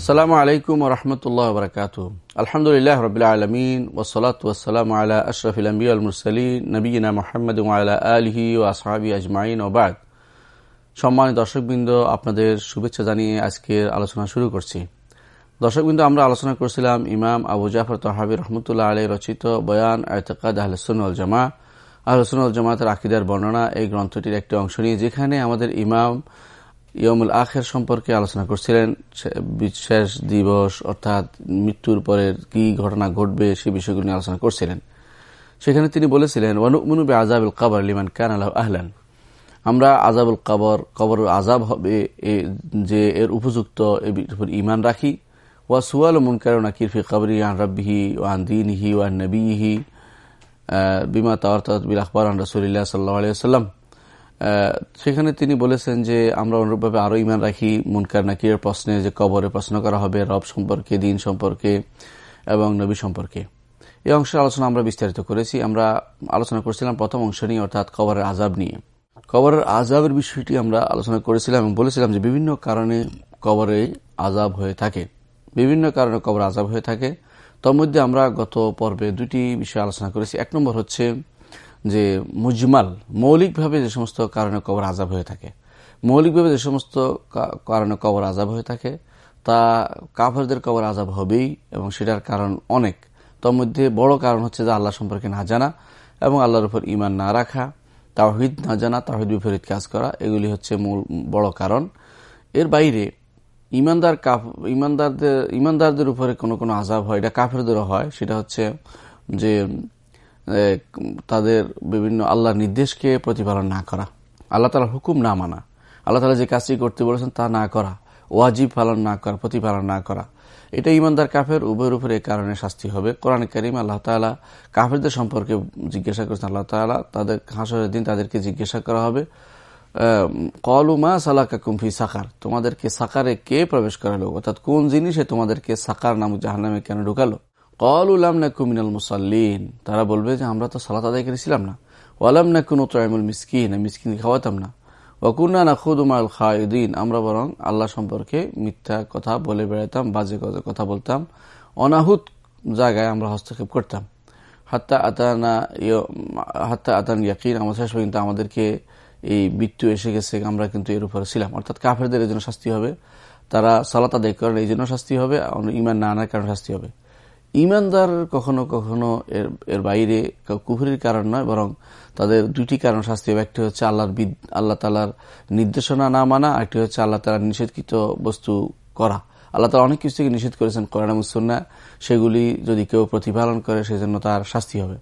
আসসালামু আলাইকুম রহমতুল্লাহ বরকাত আলহামদুলিল্লাহ রবিল আলমিন ওসলাত ওসালাম আলা আশরফিল নবীনা মোহাম্মদ আলা আলহি ও আসহাবি আজমাইন ওবাদ সম্মানিত দর্শকবৃন্দ, আপনাদের শুভেচ্ছা জানিয়ে আজকের আলোচনা শুরু করছি। দর্শকবৃন্দ, আমরা আলোচনা করছিলাম ইমাম আবু জাফর তহাবি রহমতুল্লাহ আলী রচিত বয়ান আয়তকাদ আহলসুল জামা আহলসুল জামাতের আকিদার বর্ণনা এই গ্রন্থটির একটি অংশ নিয়ে, যেখানে আমাদের ইমাম ইয়মুল আখের সম্পর্কে আলোচনা করছিলেন। শেষ দিবস অর্থাৎ মৃত্যুর পরের কি ঘটনা ঘটবে সে বিষয়গুলো নিয়ে আলোচনা করছিলেন। সেখানে তিনি বলেছিলেন ওয়ানুমনুবে আজাবুল কাবর লিমান কান আল্লাহ আহলান। আমরা আজাবুল কাবর কবর আজাব হবে যে এর উপযুক্ত ইমান রাখি। ওয়া সুয়াল মুনকার নাকির ফি কবরি আন রব্বিহি ওয়ান দিনহি ওয়ান নবীহি বিমা তাওয়ার বিল আখবর আন রসুলিল্লাহ সাল্লাহ আলিয়া সেখানে তিনি বলেছেন যে, আমরা অনুরূপভাবে আরও ইমান রাখি। মুনকার নাকিরের প্রশ্নে যে কবরে প্রশ্ন করা হবে, রব সম্পর্কে, দিন সম্পর্কে এবং নবী সম্পর্কে। এই অংশের আলোচনা আমরা বিস্তারিত করেছি। আমরা আলোচনা করেছিলাম প্রথম অংশ নিয়ে, অর্থাৎ কবরের আজাব নিয়ে। কবরের আজাবের বিষয়টি আমরা আলোচনা করেছিলাম এবং বলেছিলাম যে, বিভিন্ন কারণে কবরে আজাব হয়ে থাকে। বিভিন্ন কারণে কবর আজাব হয়ে থাকে। তার মধ্যে আমরা গত পর্বে দুটি বিষয় আলোচনা করেছি। এক নম্বর হচ্ছে যে মুজমাল, মৌলিকভাবে যে সমস্ত কারণে কবর আজাব হয়ে থাকে, মৌলিকভাবে যে সমস্ত কারণে কবর আজাব হয়ে থাকে, তা কাফেরদের কবর আজাব হবেই এবং সেটার কারণ অনেক। তার মধ্যে বড় কারণ হচ্ছে যে আল্লাহ সম্পর্কে না জানা এবং আল্লাহর উপর ইমান না রাখা তাহিদ না জানা তাহিদ বিপরীত কাজ করা, এগুলি হচ্ছে মূল, বড় কারণ। এর বাইরে ইমানদার কাফ, ইমানদারদের ইমানদারদের উপরে কোনো কোনো আজাব হয়, এটা কাফেরদেরও হয়, সেটা হচ্ছে যে তাদের বিভিন্ন আল্লাহর নির্দেশকে প্রতিপালন না করা। আল্লাহ তালার হুকুম না মানা। আল্লাহ তালা যে কাজটি করতে বলেছেন তা না করা। ওয়াজিব পালন না করা, প্রতিপালন না করা। এটা ইমানদার কাফের উভয়ের উপরে এই কারণে শাস্তি হবে। কোরআন করিম আল্লাহ তালা কাফেরদের সম্পর্কে জিজ্ঞাসা করেছেন। আল্লাহ তালা তাদের হাসরের দিন তাদেরকে জিজ্ঞাসা করা হবে। কলুমা সালাকা কুমফি সাকার। তোমাদেরকে সাকারে কে প্রবেশ করালো? অর্থাৎ কোন জিনিসে তোমাদেরকে সাকার নামক জাহান্নামে কেন ঢুকালো? কল উলাম নাকু মিনাল মুসাল্লিন তারা বলবে যে আমরা তো সালাত আদায় করেছিলাম না। ওয়ালাম নাকু নতরাইমুল মিসকিন মিসকিন খাওয়াতাম না। ওয়াকুন্না না খুদুমাল খায়দিন, আমরা বরং আল্লাহ সম্পর্কে মিথ্যা কথা বলে বেড়াতাম বাজে কথা বলতাম। অনাহুত জায়গায় আমরা হস্তক্ষেপ করতাম। হাত্তা আতানা হাত্তা আতান শেষ পর্যন্ত আমাদেরকে এই মৃত্যু এসে গেছে, আমরা কিন্তু এর উপরে ছিলাম। অর্থাৎ কাফেরদের এই জন্য শাস্তি হবে। তারা সালাত আদায় করেন এই জন্য শাস্তি হবে ইমান না আনার কারণে শাস্তি হবে। ইমানদার কখনো কখনো এর এর বাইরে কুফুরির কারণ নয়, বরং তাদের দুটি কারণ শাস্তি হবে। একটি হচ্ছে আল্লাহর আল্লাহ তালার নির্দেশনা না মানা একটি হচ্ছে আল্লাহ তালার নিষেধকৃত বস্তু করা। আল্লাহ তালা অনেক কিছু থেকে নিষেধ করেছেন কোরআন মুসন্না সেগুলি যদি কেউ প্রতিপালন করে, সেজন্য তার শাস্তি হবে।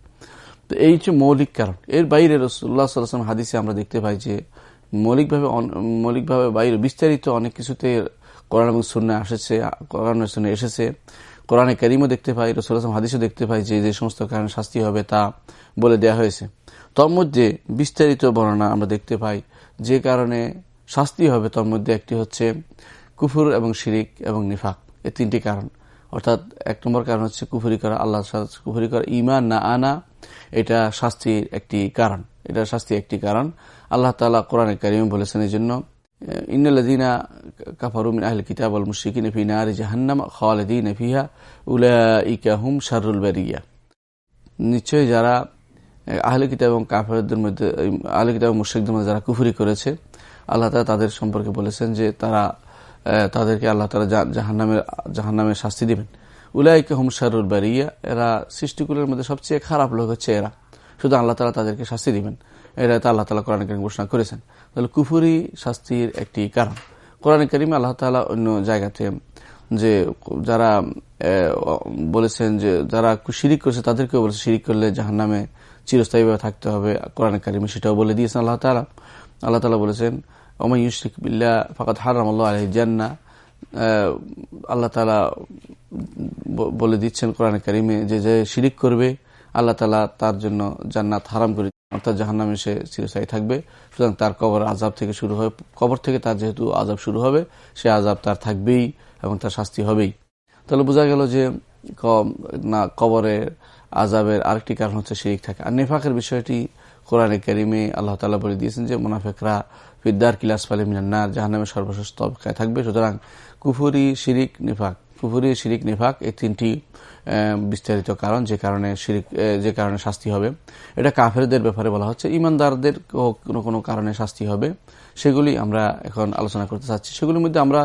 তো এই হচ্ছে মৌলিক কারণ। এর বাইরে রসুল্লাহ সাল্লাম হাদিসে আমরা দেখতে পাই যে, মৌলিকভাবে মৌলিকভাবে বাইরে বিস্তারিত অনেক কিছুতে কোরআন মুসন্না এসেছে কোরআন মুসন্না এসেছে। কোরআনে করিমও দেখতে পাই রসুলাম হাদিসও দেখতে পাই যে যে সমস্ত কারণে শাস্তি হবে তা বলে দেয়া হয়েছে। তোর মধ্যে বিস্তারিত বর্ণনা আমরা দেখতে পাই, যে কারণে শাস্তি হবে তোর মধ্যে একটি হচ্ছে কুফুর এবং শিরিক এবং নিফাক এই তিনটি কারণ। অর্থাৎ এক নম্বর কারণ হচ্ছে কুফুরি করা, আল্লাহ কুফুরি করা ইমান না আনা, এটা শাস্তির একটি কারণ, এটা শাস্তি একটি কারণ। আল্লাহ তালা কোরআনে কারিম বলেছেন এই জন্য ইন্নাল্লাযীনা কাফারু মিন আহলি কিতাব ওয়াল মুশরিকিন ফি নারি জাহান্নাম বারিয়া নিশ্চয়ই যারা এবং কাফেরদের মধ্যে যারা কুফরি করেছে, আল্লাহ তাআলা তাদের সম্পর্কে বলেছেন যে তারা তাদেরকে আল্লাহ তাআলা জাহান্নামের জাহান্নামের শাস্তি দিবেন। উলাইকা হুম শাররুল বারিয়া, এরা সৃষ্টিকুলের মধ্যে সবচেয়ে খারাপ লোক হচ্ছে এরা। শুধু আল্লাহ তাআলা তাদেরকে শাস্তি দিবেন এটা তো আল্লাহ তালা কোরআন ঘোষণা করেছেন। তাহলে কুফুরি শাস্তির একটি কারণ। কোরআন করিম আল্লাহ তালা অন্য জায়গাতে যে যারা বলেছেন যে যারা শিরিক করেছে তাদেরকেও বলেছে, শিরিক করলে জাহান নামে চিরস্থায়ীভাবে থাকতে হবে। কোরআন কারিমে সেটাও বলে দিয়েছেন আল্লাহ তালা আল্লাহ তালা বলেছেন ওমাই ইউশরিক বিল্লা ফাকাত হারাম আল্লাহ আলহ জান্না আল্লাহ তালা বলে দিচ্ছেন কোরআন কারিমে যে যে শিরিক করবে, আল্লাহ তালা তার জন্য জান্নাত হারাম করে অর্থাৎ জাহান্নামে সে চিরস্থায়ী থাকবে। সুতরাং তার কবর আজাব থেকে শুরু হবে কবর থেকে তার যেহেতু আজাব শুরু হবে, সে আজাব তার থাকবেই এবং তার শাস্তি হবেই। তাহলে বোঝা গেল যে না কবরের আজাবের আরেকটি কারণ হচ্ছে শিরিক থাকে। আর নেফাকের বিষয়টি কোরআনে কারিমে আল্লাহ তালা বলে দিয়েছেন যে, মোনাফেকরা ফিদ্দার কিলাস ফালে মিনান্নার, জাহান্নামের সর্বশেষ তবকায় থাকবে। সুতরাং কুফুরি, শিরিক, নিফাক কুফুরি শিরিক নিফাক এই তিনটি বিস্তারিত কারণ যে কারণে শিরিক যে কারণে শাস্তি হবে। এটা কাফেরদের ব্যাপারে বলা হচ্ছে। ইমানদারদের কোনো কোনো কারণে শাস্তি হবে। সেগুলি আমরা এখন আলোচনা করতে চাচ্ছি। সেগুলির মধ্যে আমরা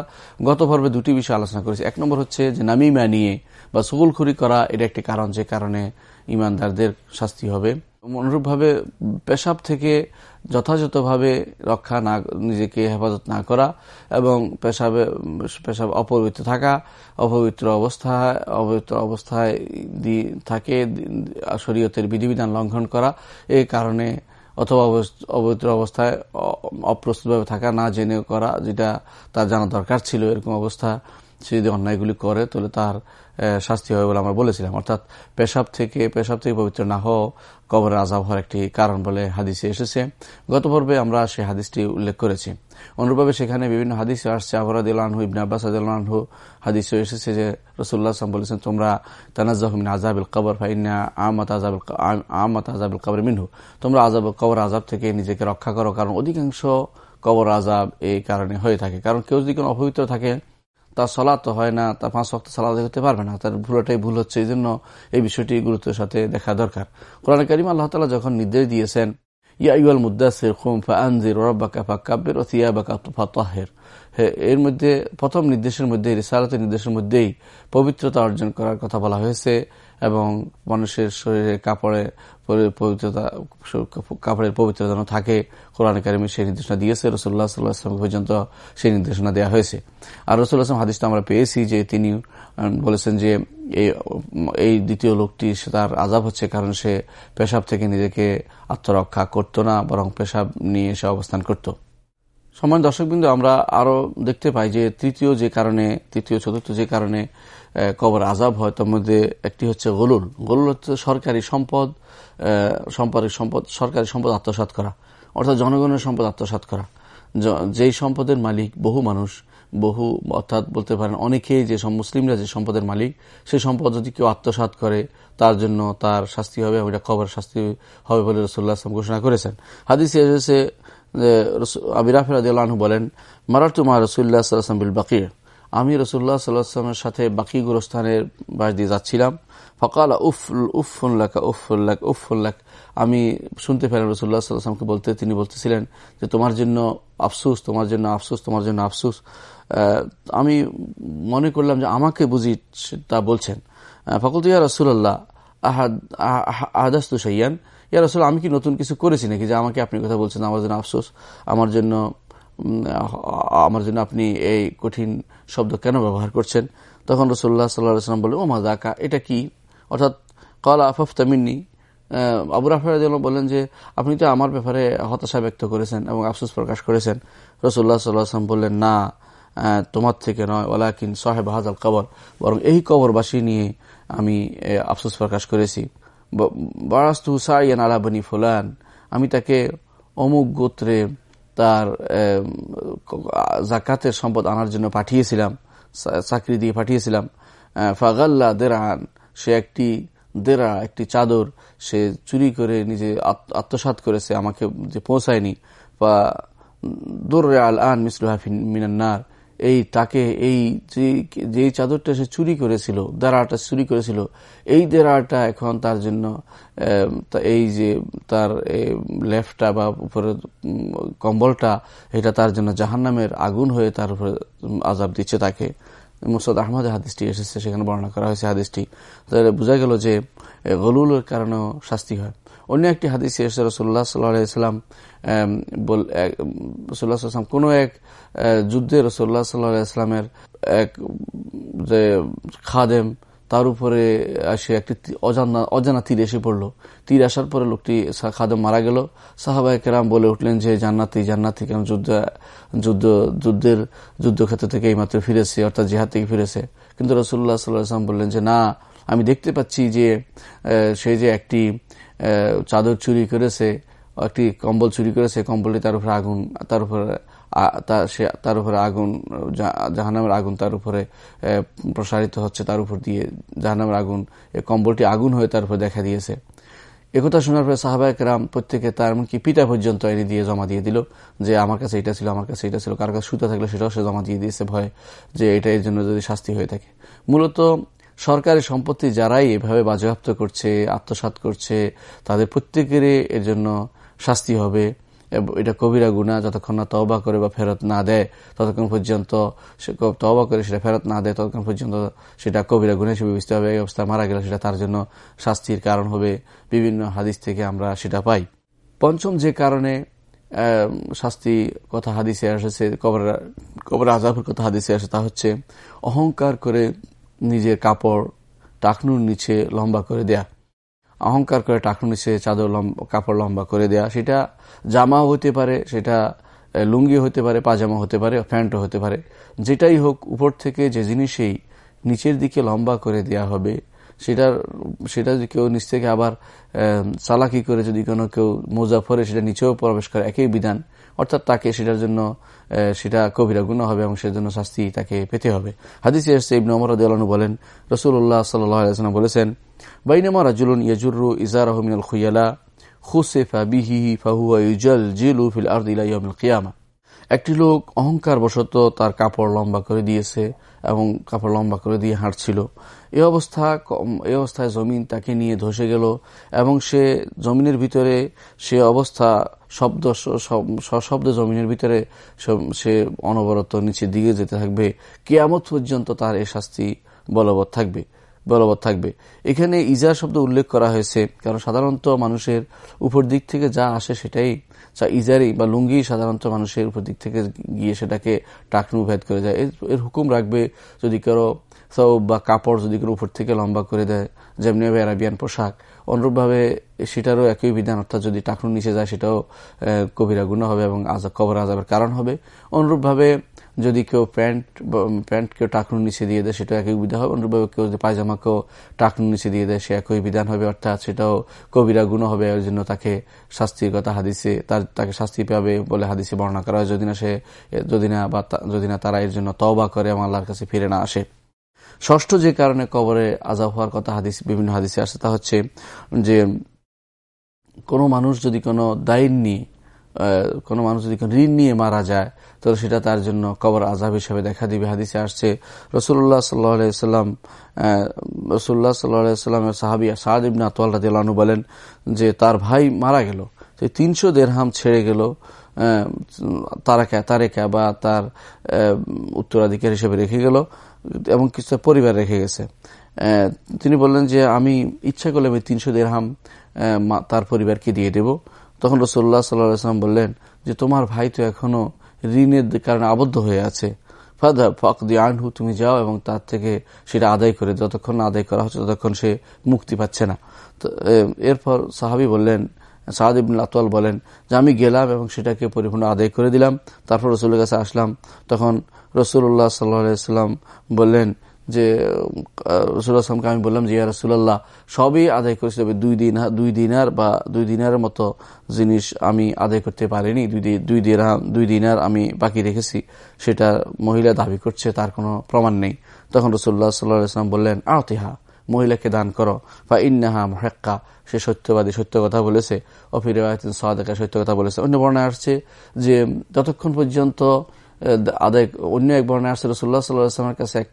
গত পর্বে দুটি বিষয় আলোচনা করেছি। এক নম্বর হচ্ছে যে নামিমা নিয়ে বা সুগুলখুরি করা, এটা একটি কারণ যে কারণে ইমানদারদের শাস্তি হবে। অনুরূপভাবে পেশাব থেকে যথাযথভাবে রক্ষা না, নিজেকে হেফাজত না করা এবং পেশাবে, পেশাব অপবিত্র থাকা, অপবিত্র অবস্থায় অপবিত্র অবস্থায় থাকে শরীয়তের বিধিবিধান লঙ্ঘন করা এই কারণে অথবা অবৈত্র অবস্থায় অপ্রস্তুতভাবে থাকা না জেনে করা, যেটা তার জানা দরকার ছিল, এরকম অবস্থা সে যদি অন্যায়গুলি করে, তাহলে তার শাস্তি হবে বলে আমরা বলেছিলাম। অর্থাৎ পেশাব থেকে পেশাব থেকে পবিত্র না হওয়া কবরের আজাব হওয়ার একটি কারণ বলে হাদিসে এসেছে। গত পর্বে আমরা সেই হাদিসটি উল্লেখ করেছি। অনুরূপভাবে সেখানে বিভিন্ন হাদিস আসছে। আবরাদ আনহু, ইবনে আব্বাস আনহু হাদিসে এসেছে যে রসুল্লাহ আসলাম বলেছেন, তোমরা তানাজমিন আজাবুল কবর ফাইনা আমত আজাবুল আমত আজাবুল কবর মিনহু। তোমরা আজাব কবর আজাব থেকে নিজেকে রক্ষা করো, কারণ অধিকাংশ কবর আজাব এই কারণে হয়ে থাকে। কারণ কেউ যদি কোনো অপবিত্র থাকে তার সলাতো হয় না তার পাঁচ সপ্তাহ সালাদ হতে পারবে না। তার ভুলটাই ভুল হচ্ছে এই জন্য এই বিষয়টি গুরুত্বের সাথে দেখা দরকার। কোরআন করিম আল্লাহ তালা যখন নির্দেশ দিয়েছেন ইয়াইল মুদাসির খুম ফানজির রব্বাকা ফাকাব্বির ও থিয়াবাকা ফাতাহের এর মধ্যে, প্রথম নির্দেশের মধ্যে রিসালাতের নির্দেশের মধ্যেই পবিত্রতা অর্জন করার কথা বলা হয়েছে। এবং মানুষের শরীরে কাপড়ে পবিত্রতা কাপড়ের পবিত্রতা যেন থাকে, কোরআন কারিমে সেই নির্দেশনা দিয়েছে রসুল্লাহ সাল্লাহাম পর্যন্ত সেই নির্দেশনা দেওয়া হয়েছে। আর রসুল্লাহ আসলাম হাদিসটা আমরা পেয়েছি যে তিনি বলেছেন যে এই দ্বিতীয় লোকটি তার আজাব হচ্ছে কারণ সে পেশাব থেকে নিজেকে আত্মরক্ষা করত না, বরং পেশাব নিয়ে সে অবস্থান করত। সময় দর্শকবৃন্দ, আমরা আরও দেখতে পাই যে তৃতীয় যে কারণে, তৃতীয়, চতুর্থ যে কারণে কবর আজাব হয়, তার মধ্যে একটি হচ্ছে গলুল। গলুল হচ্ছে সরকারি সম্পদ সম্পদের সম্পদ, সরকারি সম্পদ আত্মসাত করা। অর্থাৎ জনগণের সম্পদ আত্মসাত করা। যেই সম্পদের মালিক বহু মানুষ, বহু, অর্থাৎ বলতে পারেন অনেকেই যে মুসলিমরা যে সম্পদের মালিক, সেই সম্পদ যদি কেউ আত্মসাত করে, তার জন্য তার শাস্তি হবে ওইটা কবর শাস্তি হবে বলে রসুল্লাহ আসলাম ঘোষণা করেছেন। হাদিস এসেছে আদিউল্লাহু বলেন মারাতুমা রসুল্লাহ সাল্লাম বিল বাকির আমি রসুল্লাহ সাল্লাহামের সাথে বাকি গোরস্থানের বাস দিয়ে যাচ্ছিলাম। ফকাল, উফ উফুল্লাক উফুল্লাক উফুল্লাক আমি শুনতে পেলাম রসুল্লাহ সাল্লাহামকে বলতে, তিনি বলতেছিলেন যে, তোমার জন্য আফসুস, তোমার জন্য আফসুস, তোমার জন্য আফসুস। আমি মনে করলাম যে, আমাকে বুঝি তা বলছেন। ফকল ইয়া রসুল্লাহ আহাদ আহাদাস্তু সাইয়ান ইয়া রসুল আমি কি নতুন কিছু করেছি নাকি? যে আমাকে আপনি কথা বলছেন আমার জন্য আফসোস, আমার জন্য আমার জন্য আপনি এই কঠিন শব্দ কেন ব্যবহার করছেন? তখন রসুল্লাহ সাল্লাম বললেন ও মাজাকা এটা কি? অর্থাৎ, কলা আফাফতামিনী আবু রাফার বললেন যে, আপনি তো আমার ব্যাপারে হতাশা ব্যক্ত করেছেন এবং আফসোস প্রকাশ করেছেন। রসুল্লাহ সাল্লাহাম বললেন, না তোমার থেকে নয় ওলাকিন সাহেব হাজাল কবর। বরং এই কবরবাসী নিয়ে আমি আফসোস প্রকাশ করেছি। বারাস্তু সাইয়ান আলা বনি ফুলান। আমি তাকে অমুক গোত্রে তার জাকাতের সম্পদ আনার জন্য পাঠিয়েছিলাম চাকরি দিয়ে পাঠিয়েছিলাম। ফাগাল্লা দেরান, সে একটি দেরা, একটি চাদর সে চুরি করে নিজে আত্মসাত করেছে, আমাকে যে পৌঁছায়নি। বা দোর আল আন মিসলুহাফিন মিনান্নার এই তাকে এই যে চাদরটা সে চুরি করেছিল দেরাটা চুরি করেছিল, এই দেরাটা এখন তার জন্য এই যে তার লেফটা বা উপরে কম্বলটা, এটা তার জন্য জাহান্নামের আগুন হয়ে তার উপরে আজাব দিচ্ছে তাকে। মুসাদ আহমদ হাদিসটি এসেছে, সেখানে বর্ণনা করা হয়েছে হাদিসটি। তাহলে বোঝা গেল যে গলুলের কারণেও শাস্তি হয়। অন্য একটি হাদিস এসে রসুল্লাহ সাল্লাহাম রসুল্লাহাম কোন এক যুদ্ধে রসুল্লাহ সাল্লাহ ইসলামের এক, যে খাদেম, তার উপরে সে একটি অজানা অজানা তীর এসে পড়ল। তীর আসার পরে লোকটি খাদেম মারা গেল। সাহাবাই কেরাম বলে উঠলেন যে, জান্নাতি জান্নাতি কেন যুদ্ধ যুদ্ধ, যুদ্ধের যুদ্ধক্ষেত্র থেকে এইমাত্র ফিরেছে, অর্থাৎ জেহাদ থেকে ফিরেছে। কিন্তু রসুল্লাহ সাল্লাহাম বললেন যে, না, আমি দেখতে পাচ্ছি যে সে যে একটি চাদর চুরি করেছে, একটি কম্বল চুরি করেছে, কম্বলটি তার উপরে আগুন, তার উপরে তার উপরে আগুন জাহানামের আগুন তার উপরে প্রসারিত হচ্ছে, তার উপর দিয়ে জাহানামের আগুন কম্বলটি আগুন হয়ে তার উপর দেখা দিয়েছে। একথা শোনার পরে সাহাবায়ক রাম প্রত্যেকে তার এমনকি পিতা পর্যন্ত এনে দিয়ে জমা দিয়ে দিল, যে আমার কাছে এটা ছিল, আমার কাছে এটা ছিল, কার কাছে সুতা থাকলে সেটাও সে জমা দিয়ে দিয়েছে, ভয় যে এটা এর জন্য যদি শাস্তি হয়ে থাকে। মূলত সরকারি সম্পত্তি যারাই এভাবে বাজেয়াপ্ত করছে আত্মসাত করছে, তাদের প্রত্যেকেরই এর জন্য শাস্তি হবে। এটা কবিরা গুণা যতক্ষণ না তবা করে বা ফেরত না দেয়, ততক্ষণ পর্যন্ত তবা করে সেটা ফেরত না দেয়, ততক্ষণ পর্যন্ত সেটা কবিরা গুণা হিসেবে বুঝতে হবে। এই অবস্থা মারা গেলে সেটা তার জন্য শাস্তির কারণ হবে। বিভিন্ন হাদিস থেকে আমরা সেটা পাই। পঞ্চম যে কারণে শাস্তি কথা হাদিসে এসেছে, কবর কবর আজাবের কথা হাদিসে আসে তা হচ্ছে অহংকার করে নিজের কাপড় টাকনুর নিচে লম্বা করে দেয়া, অহংকার করে টাকনুর নিচে চাদর কাপড় লম্বা করে দেয়া, সেটা জামাও হতে পারে, সেটা লুঙ্গি হতে পারে, পাজামা হতে পারে, প্যান্টও হতে পারে, যেটাই হোক উপর থেকে যে জিনিসেই নিচের দিকে লম্বা করে দেয়া হবে সেটার, সেটা যদি কেউ নিচ থেকে আবার চালাকি করে যদি কোনো কেউ মোজা পরে সেটা নিচেও প্রবেশ করে, একই বিধান, অর্থাৎ তাকে সেটার জন্য সেটা কবিরা গুণ হবে এবং সেজন্য শাস্তি তাকে পেতে হবে। হাদিসে ইবন অমর বলেন রসুল্লাহ সাল্লাম বলেছেন, বাইনামা রাজুলুন ইয়াজুরু ইজারাহ মিনাল খুয়ালা, খুসেফা বিহি ফাহুয়া জিলু ফিল ইয়ামিল কিয়ামা। একটি লোক অহংকার বশত তার কাপড় লম্বা করে দিয়েছে এবং কাপড় লম্বা করে দিয়ে হাঁটছিল। এ অবস্থা এ অবস্থায় জমিন তাকে নিয়ে ধসে গেল এবং সে জমিনের ভিতরে সে অবস্থা শব্দ শব্দ জমিনের ভিতরে সে অনবরত নিচে দিকে যেতে থাকবে। কেয়ামত পর্যন্ত তার এ শাস্তি বলবৎ থাকবে বলবৎ থাকবে। এখানে ইজা শব্দ উল্লেখ করা হয়েছে, কারণ সাধারণত মানুষের উপর দিক থেকে যা আসে সেটাই, যা ইজারি বা লুঙ্গি সাধারণত মানুষের উপর দিক থেকে গিয়ে সেটাকে টাকনু ভেদ করে যায়। এর হুকুম রাখবে যদি কারও সব বা কাপড় যদি কোনো উপর থেকে লম্বা করে দেয়, যেমনি আরাবিয়ান পোশাক, অনুরূপভাবে সেটারও একই বিধান, অর্থাৎ যদি টাকনু নিচে যায়, সেটাও কবিরা গুণ হবে এবং আজাব কবর আজাবের কারণ হবে। অনুরূপভাবে যদি কেউ প্যান্ট প্যান্ট কেউ টাকনুর নিচে দিয়ে দেয়, সেটাও একই বিধান হবে। অনুরূপভাবে কেউ যদি পায়জামা কেউ টাকনুর নিচে দিয়ে দেয়, সে একই বিধান হবে, অর্থাৎ সেটাও কবিরা গুণ হবে। ওই জন্য তাকে শাস্তির কথা হাদিসে, তার, তাকে শাস্তি পাবে বলে হাদিসে বর্ণনা করা হয়। যদি না সে, যদি না বা যদি না তারা এর জন্য তওবা করে এবং আল্লাহর কাছে ফিরে না আসে। ষষ্ঠ যে কারণে কবরে আজাব হওয়ার কথা হাদিস, বিভিন্ন হাদিসে আসে, তা হচ্ছে যে কোনো মানুষ যদি কোনো দায়িত্ব নিয়ে কোনো মানুষ যদি ঋণ নিয়ে মারা যায় তো সেটা তার জন্য কবর আজাব হিসাবে দেখা দিবে। হাদিসে আসছে রসুল্লাহ সাল্লাম রসুল্লাহ সাল্লাহামের সাহাবি সাহাদ ইবনা আতওয়াল রাজিউল্লাহনু বলেন যে তার ভাই মারা গেল সেই তিনশো দেড়হাম ছেড়ে গেল তারাকা, তারেকা বা তার উত্তরাধিকার হিসেবে রেখে গেল। এবং কিছু পরিবার রেখে গেছে। তিনি বললেন যে, আমি ইচ্ছা করলে আমি তিনশো দেড়হাম তার পরিবারকে দিয়ে দেব। তখন রসুল্লাহ সাল্লাম বললেন যে, তোমার ভাই তো এখনও ঋণের কারণে আবদ্ধ হয়ে আছে। ফকদি আনহু, তুমি যাও এবং তার থেকে সেটা আদায় করে যতক্ষণ আদায় করা হচ্ছে, ততক্ষণ সে মুক্তি পাচ্ছে না। তো এরপর সাহাবি বললেন সাহাদ ইবিন আতওয়াল বলেন যে, আমি গেলাম এবং সেটাকে পরিপূর্ণ আদায় করে দিলাম। তারপর রসুলের কাছে আসলাম। তখন রসুল্লাহ সাল্লাম বললেন যে রসুল্লাহামকে আমি বললাম যে, ইয়া রসুল্লাহ সবই আদায় করেছে, তবে দুই দিন, দুই দিনার বা দুই দিনার মতো জিনিস আমি আদায় করতে পারিনি, দুই দুই দিনার দুই দিনার আমি বাকি রেখেছি, সেটা মহিলা দাবি করছে, তার কোনো প্রমাণ নেই। তখন রসুল্লাহ সাল্লাহাম বললেন আহতিহা মহিলাকে দান করো বা ইন্নাহা মহেক্কা। সে সত্যবাদী, সত্য কথা বলেছে। অফির সত্য কথা বলেছে। অন্য বর্ণায় আসছে যে, যতক্ষণ পর্যন্ত আদায়, অন্য এক বর্ণে আসছে রসুল্লাহ সাল্লাহামের কাছে এক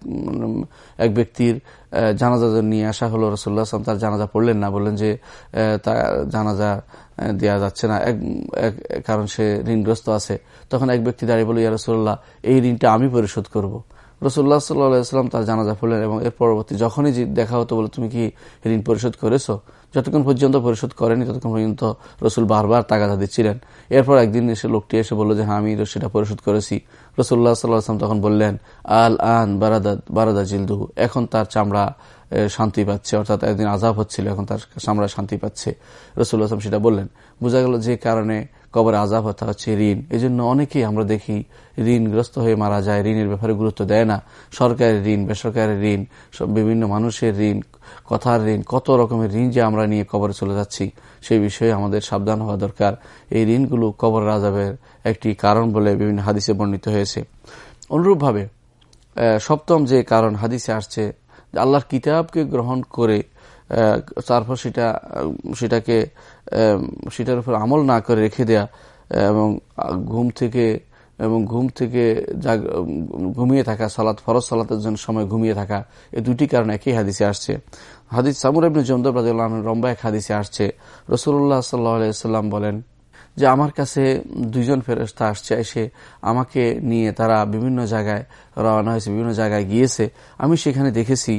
এক ব্যক্তির জানাজা নিয়ে আসা হলো রসুল্লাহ আসলাম তার জানাজা পড়লেন না, বললেন যে তা জানাজা দেওয়া যাচ্ছে না। এক কারণ সে ঋণগ্রস্ত আছে। তখন এক ব্যক্তি দাঁড়িয়ে বলল, ইয়া রসুল্লাহ এই ঋণটা আমি পরিশোধ করব। রসুল্লাহ সাল্লাহাম তার জানাজা পড়লেন এবং এর পরবর্তী যখনই দেখা হতো বলে তুমি কি ঋণ পরিশোধ করেছ? যতক্ষণ পর্যন্ত পরিশোধ করেনি, ততক্ষণ পর্যন্ত রসুল বারবার তাগাদা দিচ্ছিলেন। এরপর একদিন এসে লোকটি এসে বলল যে হ্যাঁ আমি সেটা পরিশোধ করেছি। রসুল্লাহ সাল্লাম তখন বললেন, আল আন বারাদা বারাদা এখন তার চামড়া শান্তি পাচ্ছে, অর্থাৎ একদিন আজাব হচ্ছিল, এখন তার চামড়া শান্তি পাচ্ছে। রসুল্লাহ সেটা বললেন। বোঝা গেল যে কারণে কবর আজাব হতে হচ্ছে ঋণ। এই জন্য অনেকেই আমরা দেখি ঋণগ্রস্ত হয়ে মারা যায়, ঋণের ব্যাপারে গুরুত্ব দেয় না। সরকারি ঋণ বেসরকারি ঋণ, সব বিভিন্ন মানুষের ঋণ, কথার ঋণ, কত রকমের ঋণ যে আমরা নিয়ে কবরে চলে যাচ্ছি সেই বিষয়ে আমাদের সাবধান হওয়া দরকার। এই ঋণগুলো কবর আজাবের একটি কারণ বলে বিভিন্ন হাদিসে বর্ণিত হয়েছে। অনুরূপভাবে সপ্তম যে কারণ হাদিসে আসছে আল্লাহর কিতাবকে গ্রহণ করে তারপর সেটা সেটাকে সেটার উপর আমল না করে রেখে দেয়া এবং ঘুম থেকে, এবং ঘুম থেকে ঘুমিয়ে থাকা, সালাত, ফরজ সালাতের জন্য সময় ঘুমিয়ে থাকা, এই দুটি কারণ একই হাদিসে আসছে। হাদিস সামুর ইবনে জমদব রম্বা এক হাদিসে আসছে। রসুল্লাহ সাল্লাহ সাল্লাম বলেন যে আমার কাছে দুইজন ফেরস্তা আসছে, এসে আমাকে নিয়ে তারা বিভিন্ন জায়গায় রওনা হয়েছে, বিভিন্ন জায়গায় গিয়েছে। আমি সেখানে দেখেছি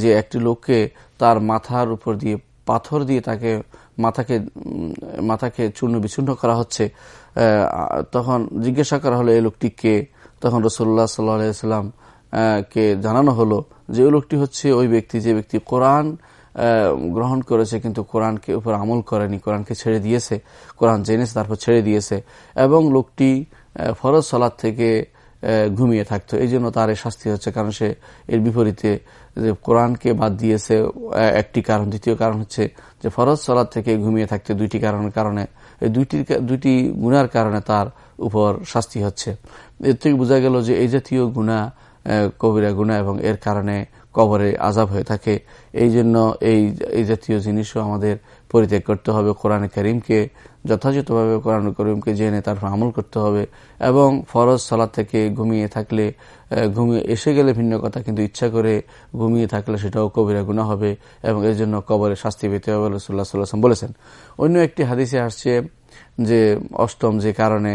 যে একটি লোককে তার মাথার উপর দিয়ে, পাথর দিয়ে তাকে মাথাকে মাথাকে চূর্ণ বিচূর্ণ করা হচ্ছে। তখন জিজ্ঞাসা করা হলো এই লোকটি কে? তখন রসুল্লাহ সাল্লাম কে জানানো হলো যে ওই লোকটি হচ্ছে ওই ব্যক্তি, যে ব্যক্তি কোরআন গ্রহণ করেছে, কিন্তু কোরআনকে উপর আমল করেনি, কোরআনকে ছেড়ে দিয়েছে, কোরআন জেনেছে, তারপর ছেড়ে দিয়েছে, এবং লোকটি ফরজ সালাদ থেকে ঘুমিয়ে থাকতো। এই জন্য তার শাস্তি হচ্ছে, কারণ সে এর বিপরীতে যে কোরআনকে বাদ দিয়েছে একটি কারণ। দ্বিতীয় কারণ হচ্ছে যে ফরজ সালাদ থেকে ঘুমিয়ে থাকতে দুইটি কারণের কারণে, এই দুইটি দুইটি গুণার কারণে তার উপর শাস্তি হচ্ছে। এর থেকে বোঝা গেল যে এই জাতীয় গুণা কবিরা গুণা এবং এর কারণে কবরে আজাব হয়ে থাকে। এই জন্য এই এই জাতীয় জিনিসও আমাদের পরিত্যাগ করতে হবে কোরআনে করিমকে, যথাযথভাবে কোরআন করিমকে জেনে তারপর আমল করতে হবে এবং ফরজ সালাদ থেকে ঘুমিয়ে থাকলে ঘুমিয়ে এসে গেলে ভিন্ন কথা, কিন্তু ইচ্ছা করে ঘুমিয়ে থাকলে সেটাও কবিরা গুণা হবে এবং এর জন্য কবরে শাস্তি পেতে হবে রসুল্লাহ সাল্লাম বলেছেন। অন্য একটি হাদিসে আসছে যে অষ্টম যে কারণে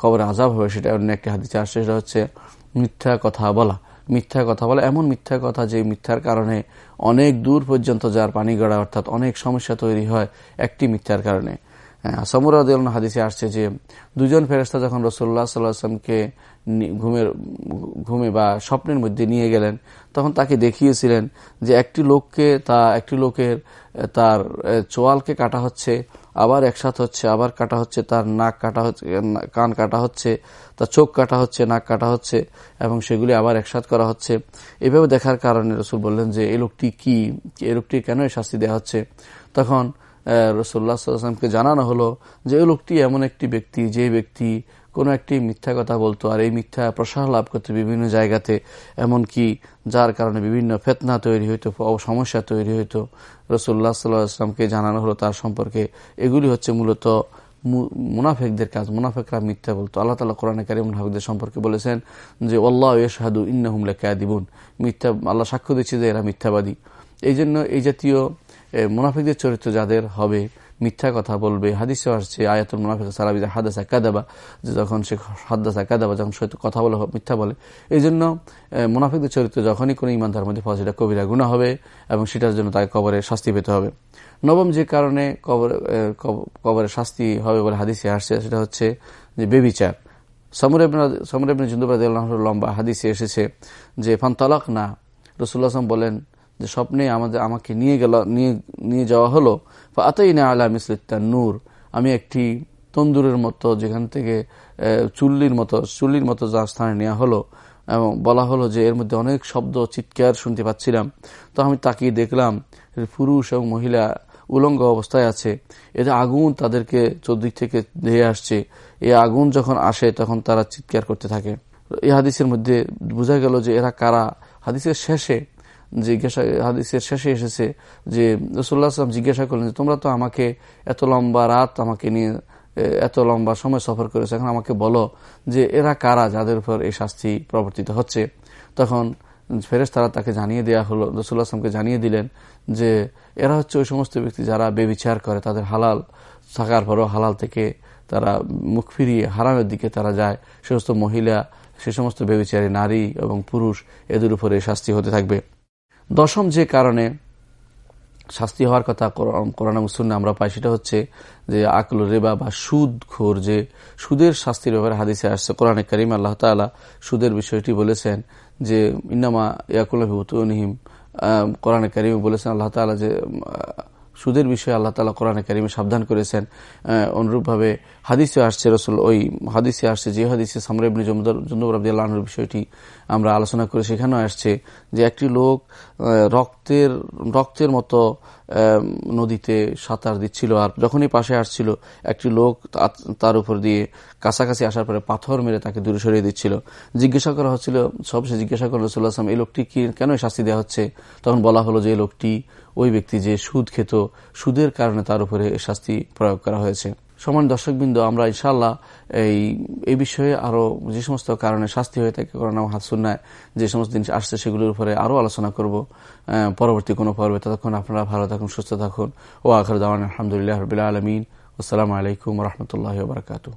কবরে আজাব হবে সেটা অন্য একটি হাদিসে আসছে, সেটা হচ্ছে মিথ্যা কথা বলা। মিথ্যা কথা বলে। এমন মিথ্যা কথা যে মিথ্যার কারণে অনেক দূর পর্যন্ত যার পানি গড়া, অর্থাৎ অনেক সমস্যা তৈরি হয় একটি মিথ্যার কারণে। সমুরাদ হাদিসে আসছে যে, দুজন ফেরস্তা যখন রসোল্লা সাল্লাহামকে ঘুমের, ঘুমে বা স্বপ্নের মধ্যে নিয়ে গেলেন, তখন তাকে দেখিয়েছিলেন যে একটি লোককে তা, একটি লোকের, তার চোয়ালকে কাটা হচ্ছে। আবার একসাথ হচ্ছে, আবার কাটা হচ্ছে, তার নাক কাটা হচ্ছে, কান কাটা হচ্ছে, তার চোখ কাটা হচ্ছে, নাক কাটা হচ্ছে, এবং সেগুলি আবার একসাথ করা হচ্ছে। এভাবে দেখার কারণে রসুল বললেন যে এই লোকটি কি? এই লোকটি কেন শাস্তি দেওয়া হচ্ছে? তখন রসুল্লাহ সাল্লামকে জানানো হলো যে এই লোকটি এমন একটি ব্যক্তি, যে ব্যক্তি কোনো একটি মিথ্যা কথা বলতো, আর এই মিথ্যা প্রসার লাভ করতে বিভিন্ন জায়গাতে, এমনকি যার কারণে বিভিন্ন ফেতনা তৈরি হইতো সমস্যা তৈরি হইতো। রসুল্লাহ সাল্লাহামকে জানানো হলো তার সম্পর্কে। এগুলি হচ্ছে মূলত মুনাফেকদের কাজ, মুনাফেকরা মিথ্যা বলতো। আল্লাহ তালা কোরআন কারিম মুনাফেকদের সম্পর্কে বলেছেন যে আল্লাহ ইসাহাদু ইন্নাহুমলা দিবুন মিথ্যা, আল্লাহ সাক্ষ্য দিচ্ছে যে এরা মিথ্যাবাদী। এই জন্য এই জাতীয় মুনাফিকদের চরিত্র যাদের হবে মিথ্যা কথা বলবে। হাদিসে আসছে, আয়াতুল মুনাফিক সালাবি হাদাসা কাদাবা, যে যখন সে হাদাসা কাদাবা, যখন সে কথা বলে, মিথ্যা বলে। এই জন্য মুনাফিকদের চরিত্র যখনই কোনো ইমানদার মধ্যে পাওয়া সেটা কবিরা গুণা হবে এবং সেটার জন্য তাকে কবরে শাস্তি পেতে হবে। নবম যে কারণে কবরে কবরে শাস্তি হবে বলে হাদিসে আসছে, সেটা হচ্ছে যে বেবিচার। সমুরেবন জিন্দুবাদ লম্বা হাদিসে এসেছে যে ফান তলাক না রসুল্লাহ বলেন যে স্বপ্নে আমাদের, আমাকে নিয়ে গেল, নিয়ে নিয়ে যাওয়া হলো। আতাই না আলা মিসলিত্তা নূর আমি একটি তন্দুরের মতো, যেখান থেকে চুল্লির মতো চুল্লির মতো যা স্থানে নেওয়া হলো। এবং বলা হলো যে এর মধ্যে অনেক শব্দ, চিৎকার শুনতে পাচ্ছিলাম। তো আমি তাকিয়ে দেখলাম পুরুষ এবং মহিলা উলঙ্গ অবস্থায় আছে। এতে আগুন তাদেরকে চৌদিক থেকে ধেয়ে আসছে। এই আগুন যখন আসে, তখন তারা চিৎকার করতে থাকে। এই হাদিসের মধ্যে বোঝা গেল যে এরা কারা। হাদিসের শেষে জিজ্ঞাসা, হাদিসের শেষে এসেছে যে রসুল্লাহ আসলাম জিজ্ঞাসা করলেন যে, তোমরা তো আমাকে এত লম্বা রাত আমাকে নিয়ে এত লম্বা সময় সফর করেছে, এখন আমাকে বলো যে এরা কারা যাদের উপর এই শাস্তি প্রবর্তিত হচ্ছে? তখন ফেরেস তারা তাকে জানিয়ে দেওয়া হলো রসুল্লাহ আসলামকে জানিয়ে দিলেন যে, এরা হচ্ছে ওই সমস্ত ব্যক্তি যারা বেবিচার করে, তাদের হালাল থাকার পরও হালাল থেকে তারা মুখ ফিরিয়ে হারামের দিকে তারা যায়। সে সমস্ত মহিলা, সে সমস্ত বেবিচারী নারী এবং পুরুষ, এদের উপরে শাস্তি হতে থাকবে। দশম যে কারণে শাস্তি হওয়ার কথা কোরআন মুসুন আমরা পাই, সেটা হচ্ছে যে আকল রেবা বা সুদ খোর যে সুদের শাস্তির ব্যাপারে হাদিসে আসছে। কোরআনে করিম আল্লাহ তালা সুদের বিষয়টি বলেছেন যে, ইন্নামা ইয়াকুল্লাহিম কোরআনে করিম বলেছেন আল্লাহ তালা যে সুদের বিষয়ে আল্লাহ তালা কোরআনে কারিমে সাবধান করেছেন। অনুরূপভাবে হাদিসে আসছে রসুল, ওই হাদিসে আসছে, যে হাদিসে সামরাইবনী জমদুর আব্দুল্লাহর বিষয়টি আমরা আলোচনা করে সেখানেও আসছে যে একটি লোক রক্তের রক্তের মতো নদীতে সাঁতার দিচ্ছিল। আর যখনই পাশে আসছিল, একটি লোক তার উপর দিয়ে কাছাকাছি আসার পরে পাথর মেরে তাকে দূরে সরিয়ে দিচ্ছিল। জিজ্ঞাসা করা হচ্ছিল সবশেষে জিজ্ঞাসা করল সাল্লাহাম এই লোকটি কি, কেন শাস্তি দেওয়া হচ্ছে? তখন বলা হলো যে, এই লোকটি ওই ব্যক্তি যে সুদ খেত, সুদের কারণে তার উপরে শাস্তি প্রয়োগ করা হয়েছে। সমান দর্শকবৃন্দ, আমরা ইনশাল্লাহ এই এই বিষয়ে আরও যে সমস্ত কারণে শাস্তি হয়ে থাকে করোনা হাতসুন্নায় যে সমস্ত জিনিস আসছে সেগুলোর উপরে আরও আলোচনা করব পরবর্তী কোনো পর্বে। ততক্ষণ আপনারা ভালো থাকুন, সুস্থ থাকুন। ও আখর দাওয়ান আলহামদুলিল্লাহ রবিল্লা আলমিন। আসসালামু আলাইকুম রহমতুল্লাহ বারকাতু